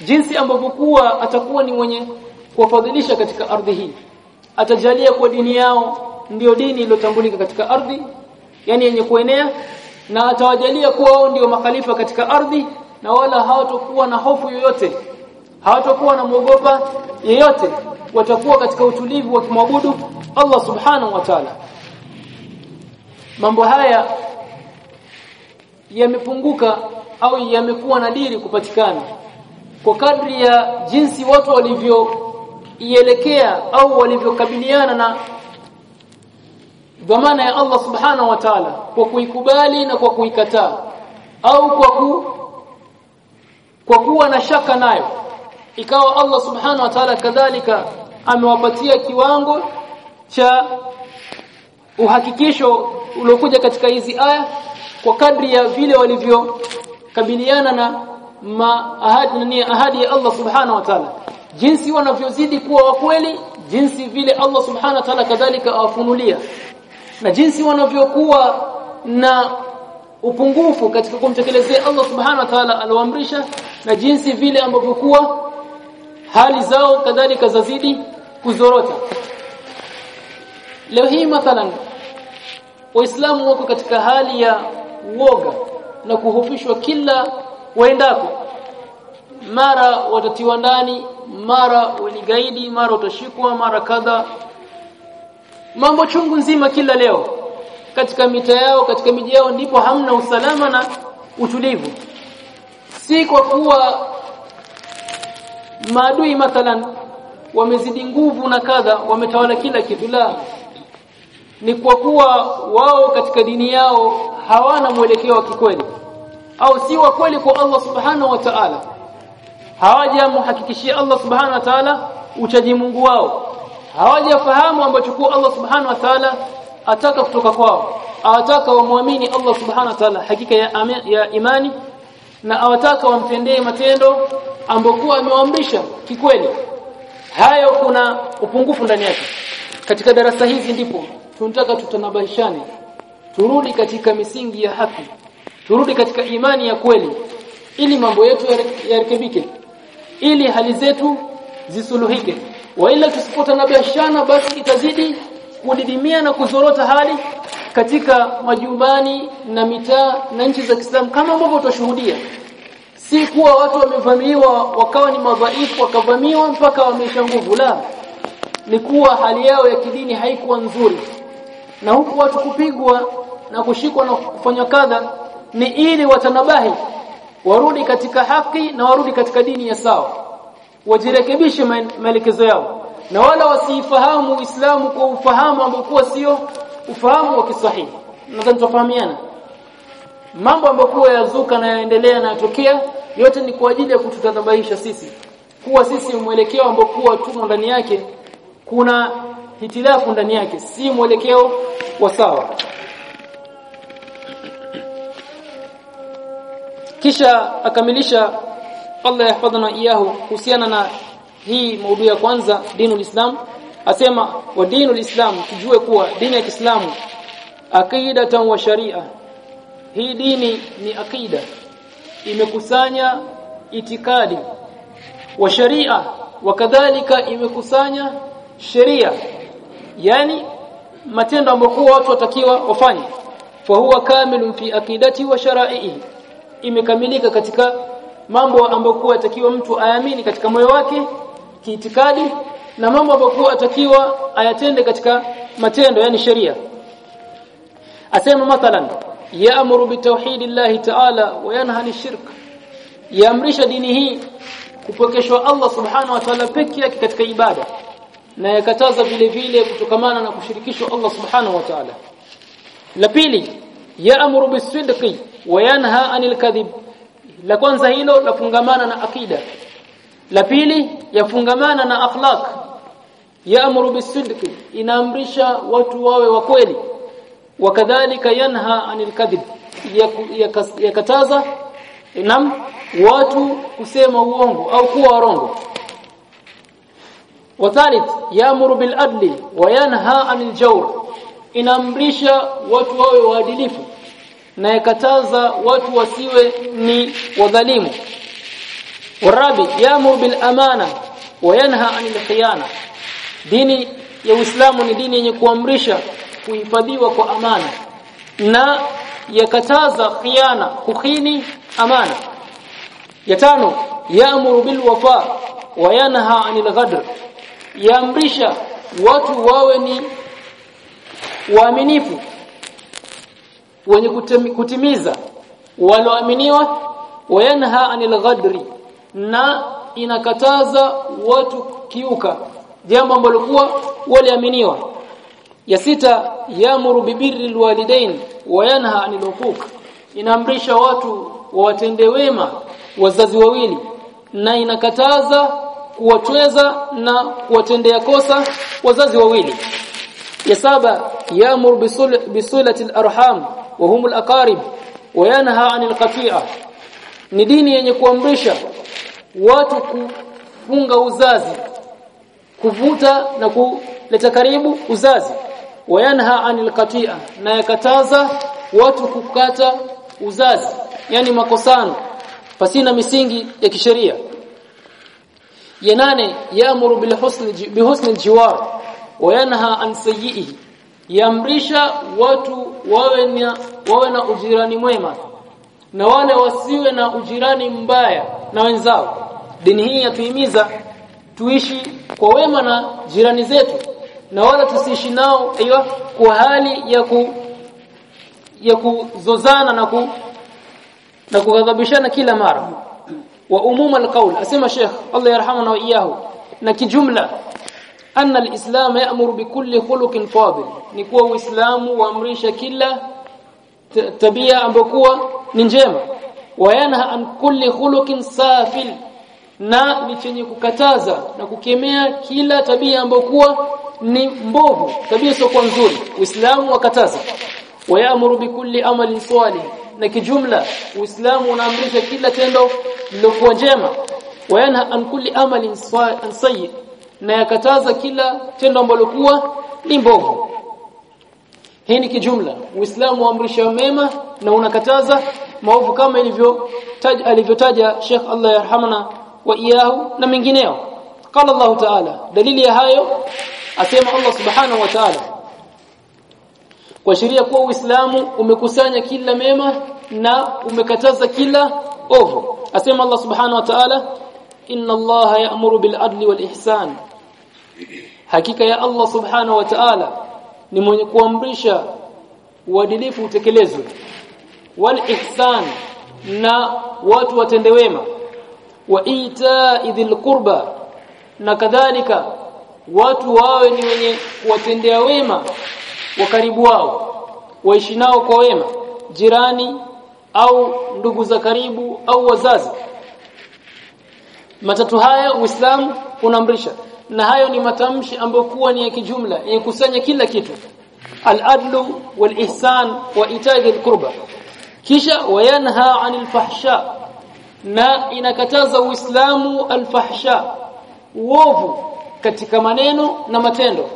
jinsi ambavyo kuwa atakuwa ni mwenye kuwafadhilisha katika ardhi hii. Atajalia kwa dini yao ndio dini iliyotambulika katika ardhi yani yenye kuenea na atawajalia kuwa wao ndio makhalifa katika ardhi na wala hawatakuwa na hofu yoyote hawatakuwa na mwogopa yeyote. Watakuwa katika utulivu wa kumwabudu Allah subhanahu wa ta'ala. Mambo haya yamepunguka au yamekuwa nadiri kupatikana. Kwa kadri ya jinsi watu walivyoielekea au walivyokabiliana na dhamana ya Allah subhanahu wa ta'ala kwa kuikubali na kwa kuikataa au kwa ku kwa kuwa na shaka nayo ikawa Allah subhanahu wa ta'ala kadhalika amewapatia kiwango cha uhakikisho uliokuja katika hizi aya kwa kadri ya vile walivyokabiliana na maahadi ni ahadi ya Allah subhanahu wa ta'ala. Jinsi wanavyozidi kuwa wakweli jinsi vile Allah subhanahu wa ta'ala kadhalika awafunulia. Na jinsi wanavyokuwa na upungufu katika kumtekelezea Allah subhanahu wa ta'ala aloamrisha na jinsi vile ambavyo kuwa hali zao kadhalika zazidi kuzorota. Leo hii mathalan waislamu wako katika hali ya uoga na kuhofishwa kila waendako. Mara watatiwa ndani mara waligaidi mara utashikwa mara kadha. Mambo chungu nzima kila leo. Katika mita yao katika miji yao ndipo hamna usalama na utulivu. Si kwa kuwa maadui mathalan wamezidi nguvu na kadha wametawala kila kitu la ni kwa kuwa wao katika dini yao hawana mwelekeo wa kikweli au si wa kweli kwa Allah subhanahu wa ta'ala. Hawajamhakikishia Allah subhanahu wa ta'ala uchaji Mungu wao. Hawajafahamu ambacho kwa Allah subhanahu wa ta'ala ataka kutoka kwao. Awataka wamwamini Allah subhanahu wa ta'ala hakika ya, ame, ya imani na awataka wamtendee matendo ambokuwa amewaamrisha kikweli. Hayo kuna upungufu ndani yake. Katika darasa hizi ndipo tunataka tutanabaishane turudi katika misingi ya haki. Turudi katika imani ya kweli. Ili mambo yetu yarekebike. Ili hali zetu zisuluhike. Waila tusipotanabashana basi itazidi kudidimia na kuzorota hali katika majumbani na mitaa na nchi za Kiislamu. Kama ambavyo tutashuhudia si kuwa watu wamevamiwa wakawa ni madhaifu wakavamiwa mpaka wameisha nguvu. La ni kuwa hali yao ya kidini haikuwa nzuri na huku watu kupigwa na kushikwa na kufanywa kadha ni ili watanabahi warudi katika haki na warudi katika dini ya sawa. Wajirekebishe maelekezo yao. Na wala wasifahamu Uislamu kwa ufahamu ambao sio ufahamu wa kisahihi. Nadhani tufahamiana mambo ambayo yazuka na yaendelea na yatokea yote ni kwa ajili ya kututadhabaisha sisi. Kuwa sisi mwelekeo ambao kuwa tumo ndani yake kuna hitilafu ndani yake. Si mwelekeo wa sawa. Kisha akamilisha Allah yahfadhana iyahu kuhusiana na hii maudhui ya kwanza dinul islam. Asema wa dinul islam tujue kuwa dini ya Kiislamu aqidatan wa sharia. Hii dini ni aqida. Imekusanya itikadi. Wa sharia wakadhalika imekusanya sheria yani matendo ambayo watu watakiwa wafanye. Fa huwa kamilun fi aqidati wa shara'ihi. Imekamilika katika mambo ambayo atakiwa mtu ayamini katika moyo wake kiitikadi na mambo ambayo atakiwa ayatende katika matendo yani sheria. Asema mathalan yaamuru bitauhidillahi ta'ala wa yanha anishirk. Yaamrisha dini hii kupokeshwa Allah subhanahu wa ta'ala pekee yake katika ibada na yakataza vile vile kutokamana na kushirikishwa Allah subhanahu wa ta'ala. La pili yaamuru bisidqi wa yanha anil kadhib. La kwanza hilo lafungamana na akida. La pili yafungamana na akhlaq. Yaamuru bisidqi inaamrisha watu wawe wa kweli. Wakadhalika yanha anil kadhib. Yakataza nam watu kusema uongo au kuwa warongo wathalith يأمر بالعدل وينهى عن الجور inaamrisha watu wawe waadilifu na yakataza watu wasiwe ni wadhalimu. Warabi yaamuru bil amana wa yanha anil khiyana. Dini ya Uislamu ni dini yenye kuamrisha kuhifadhiwa kwa amana na yakataza khiana kuhini amana. Ya tano yaamuru bil wafa wa yanha anil ghadr yaamrisha watu wawe ni waaminifu wenye kutimiza waloaminiwa wayanha anil ghadri na inakataza watu kiuka jambo ambalo kuwa waliaminiwa. Ya sita yamuru bibirri alwalidain wayanha anil huquq inaamrisha watu wawatende wema wazazi wawili na inakataza kuwatweza na kuwatendea kosa wazazi wawili. Ya saba yamur bisulati alarham wa humul aqarib wa yanha anil qati'a. Ni dini yenye kuamrisha watu kufunga uzazi kuvuta na kuleta karibu uzazi. Wa wayanha anil qati'a na yakataza watu kukata uzazi yani makosano pasina misingi ya kisheria ya nane yaamuru bil husni bihusni jiwar wa yanha an sayyi'i yamrisha watu wawe na wawe na ujirani mwema na wale wasiwe na ujirani mbaya na wenzao. Dini hii yatuhimiza tuishi kwa wema na jirani zetu na wala tusiishi nao aiyo kwa hali ya ku ya kuzozana na ku na kughadhabishana kila mara wa umuma alqaul asema Sheikh Allah yarhamana wa iyahu na kijumla anna alislam ya'muru bikulli khuluqin fadil. Ni kuwa uislamu waamrisha kila tabia ambokuwa ni njema. Wa yanha an kulli khuluqin safil. Na ni chenye kukataza na kukemea kila tabia ambokuwa ni mbovu. Tabia sio nzuri. Uislamu wakataza. Wa ya'muru bikulli amalin salih na kijumla. Uislamu unaamrisha kila tendo lilokuwa njema wayanha an kulli amalin sayyi na yakataza kila tendo ambalo kuwa ni mbovu. Hii ni kijumla. Uislamu unaamrisha mema na unakataza maovu kama ilivyo taj, alivyotaja Sheikh Allah yarhamana wa iyahu na mengineo. Qala Allah ta'ala. Dalili ya hayo asema Allah subhanahu wa ta'ala kuashiria kuwa Uislamu umekusanya kila mema na umekataza kila ovu. Asema Allah subhanahu wa ta'ala inna Allah ya'muru bil adli wal ihsan. Hakika ya Allah subhanahu wa ta'ala ni mwenye kuamrisha uadilifu utekelezwe wal ihsan na watu watende wema. Wa ita idhil qurba na kadhalika watu wawe ni wenye kuwatendea wema wa karibu wao waishi nao kwa wema jirani au ndugu za karibu au wazazi. Matatu haya uislamu unaamrisha na hayo ni matamshi ambayo kuwa ni ya kijumla yakusanya kila kitu. Al-adlu wal-ihsan wa ita'i al-qurba. Kisha wayanha 'anil fahsha na inakataza uislamu al-fahsha uovu katika maneno na matendo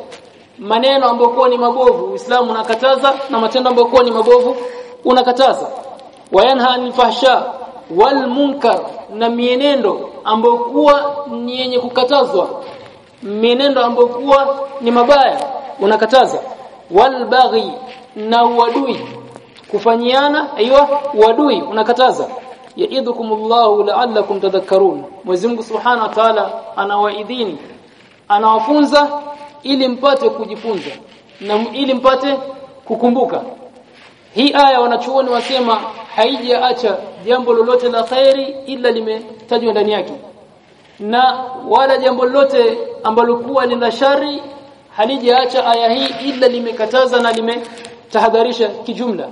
maneno ambayo ni mabovu uislamu unakataza na matendo ambayo ni mabovu unakataza. Wayanha 'anil fahsha wal munkar na mienendo ambayo kuwa ni yenye kukatazwa. Mienendo ambayo kuwa ni mabaya unakataza. Wal baghi na uadui. Kufanyiana aiywa uadui unakataza. Yaidhukumullahu la'allakum tadhakkarun. Mwenyezi Mungu Subhanahu wa Ta'ala anawaidhini anawafunza ili mpate kujifunza na ili mpate kukumbuka. Hii aya wanachuoni wasema haijaacha jambo lolote la khairi ila limetajwa ndani yake. Na wala jambo lolote ambalo kuwa ni la shari halijaacha aya hii ila limekataza na limetahadharisha kijumla.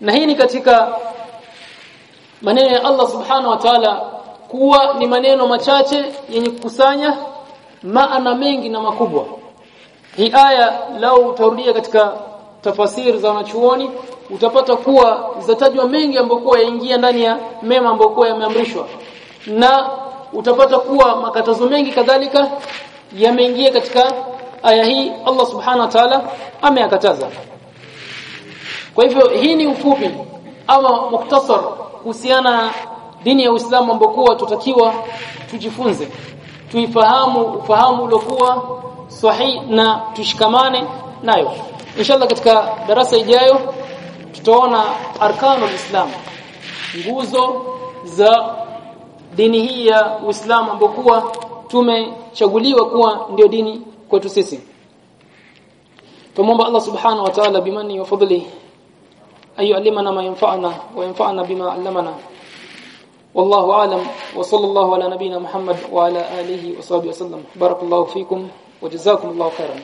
Na hii ni katika maneno ya Allah subhanahu wa ta'ala kuwa ni maneno machache yenye kukusanya maana mengi na makubwa hii aya lau utarudia katika tafasiri za wanachuoni utapata kuwa zatajwa mengi ambayo yaingia ndani ya mema ambayo yameamrishwa. Na utapata kuwa makatazo mengi kadhalika yameingia katika aya hii Allah subhanahu wa ta'ala ameyakataza. Kwa hivyo hii ni ufupi ama muktasar kuhusiana na dini ya Uislamu ambayo tutakiwa tujifunze. Tuifahamu ufahamu uliokuwa sahihi na tushikamane nayo. Inshallah katika darasa ijayo tutaona arkano islam. Nguzo za dini hii ya Uislamu ambayo kuwa tumechaguliwa kuwa ndio dini kwetu sisi. Tumomba Allah subhanahu wa ta'ala bimani wa fadli ayu'allimana ma yanfa'una wa yanfa'ana bima 'allamana. Wallahu a'lam wa sallallahu ala nabiyyina Muhammad wa ala alihi wa sahbihi wasallam barakallahu fikum. وجزاكم الله خيرا.